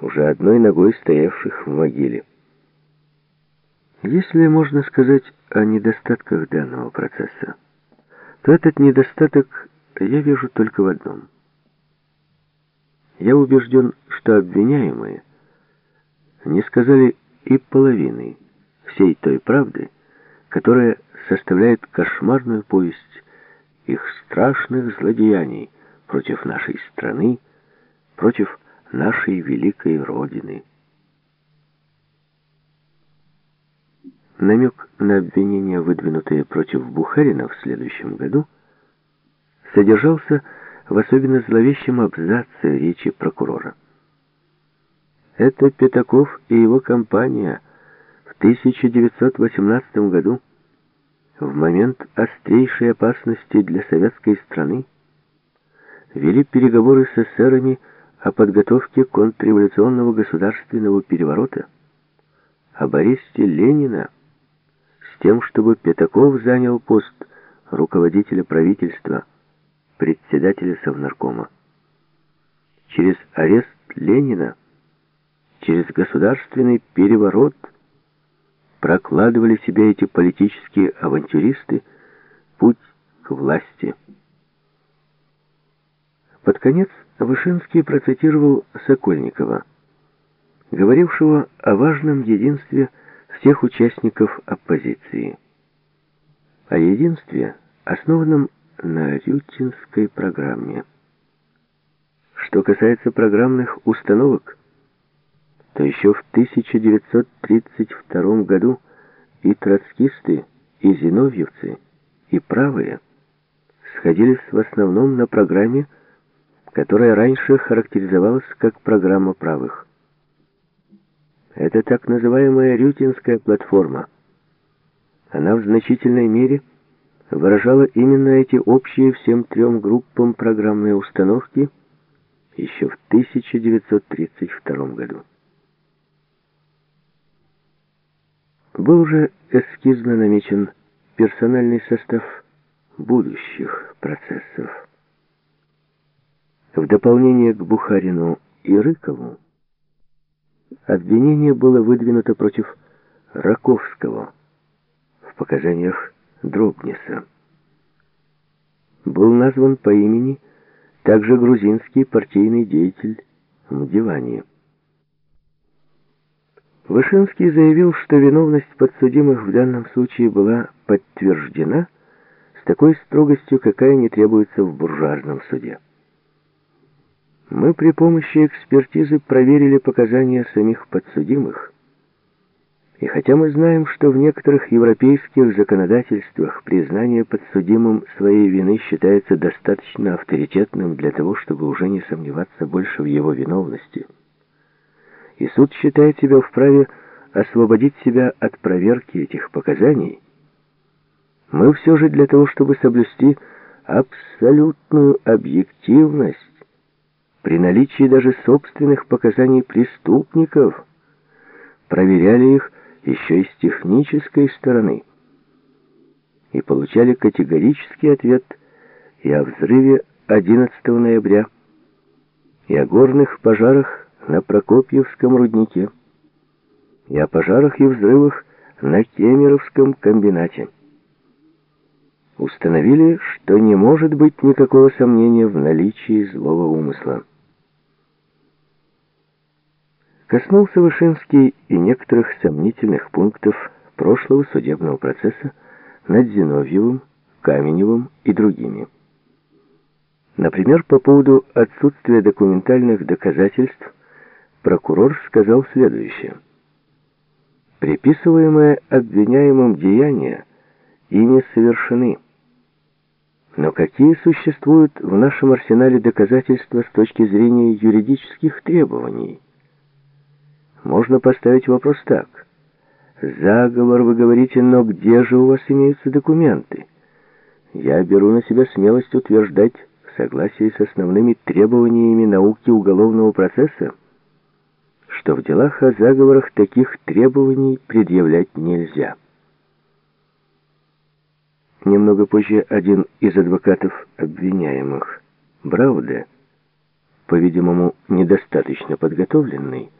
уже одной ногой стоявших в могиле. Если можно сказать о недостатках данного процесса, то этот недостаток я вижу только в одном. Я убежден, что обвиняемые не сказали и половины всей той правды, которая составляет кошмарную повесть их страшных злодеяний против нашей страны, против нашей великой Родины. Намек на обвинения, выдвинутые против Бухарина в следующем году, содержался в особенно зловещем абзаце речи прокурора. Это Пятаков и его компания в 1918 году в момент острейшей опасности для советской страны вели переговоры с эсерами о подготовке контрреволюционного государственного переворота, об аресте Ленина, с тем, чтобы Пятаков занял пост руководителя правительства, председателя Совнаркома. Через арест Ленина, через государственный переворот прокладывали себе эти политические авантюристы путь к власти. Под конец Вышинский процитировал Сокольникова, говорившего о важном единстве всех участников оппозиции. О единстве, основанном на Рютинской программе. Что касается программных установок, то еще в 1932 году и троцкисты, и зиновьевцы, и правые сходились в основном на программе которая раньше характеризовалась как программа правых. Это так называемая Рютинская платформа. Она в значительной мере выражала именно эти общие всем трем группам программные установки еще в 1932 году. Был уже эскизно намечен персональный состав будущих процессов. В дополнение к Бухарину и Рыкову обвинение было выдвинуто против Раковского в показаниях Дробниса. Был назван по имени также грузинский партийный деятель Мдивани. Вышинский заявил, что виновность подсудимых в данном случае была подтверждена с такой строгостью, какая не требуется в буржуазном суде. Мы при помощи экспертизы проверили показания самих подсудимых. И хотя мы знаем, что в некоторых европейских законодательствах признание подсудимым своей вины считается достаточно авторитетным для того, чтобы уже не сомневаться больше в его виновности, и суд считает себя вправе освободить себя от проверки этих показаний, мы все же для того, чтобы соблюсти абсолютную объективность, при наличии даже собственных показаний преступников, проверяли их еще и с технической стороны и получали категорический ответ и о взрыве 11 ноября, и о горных пожарах на Прокопьевском руднике, и о пожарах и взрывах на Кемеровском комбинате. Установили, что не может быть никакого сомнения в наличии злого умысла. Коснулся Вышинский и некоторых сомнительных пунктов прошлого судебного процесса над Зиновьевым, Каменевым и другими. Например, по поводу отсутствия документальных доказательств прокурор сказал следующее. Приписываемые обвиняемым деяния ими совершены. Но какие существуют в нашем арсенале доказательства с точки зрения юридических требований? Можно поставить вопрос так. Заговор, вы говорите, но где же у вас имеются документы? Я беру на себя смелость утверждать, в согласии с основными требованиями науки уголовного процесса, что в делах о заговорах таких требований предъявлять нельзя. Немного позже один из адвокатов обвиняемых, Брауде, по-видимому, недостаточно подготовленный,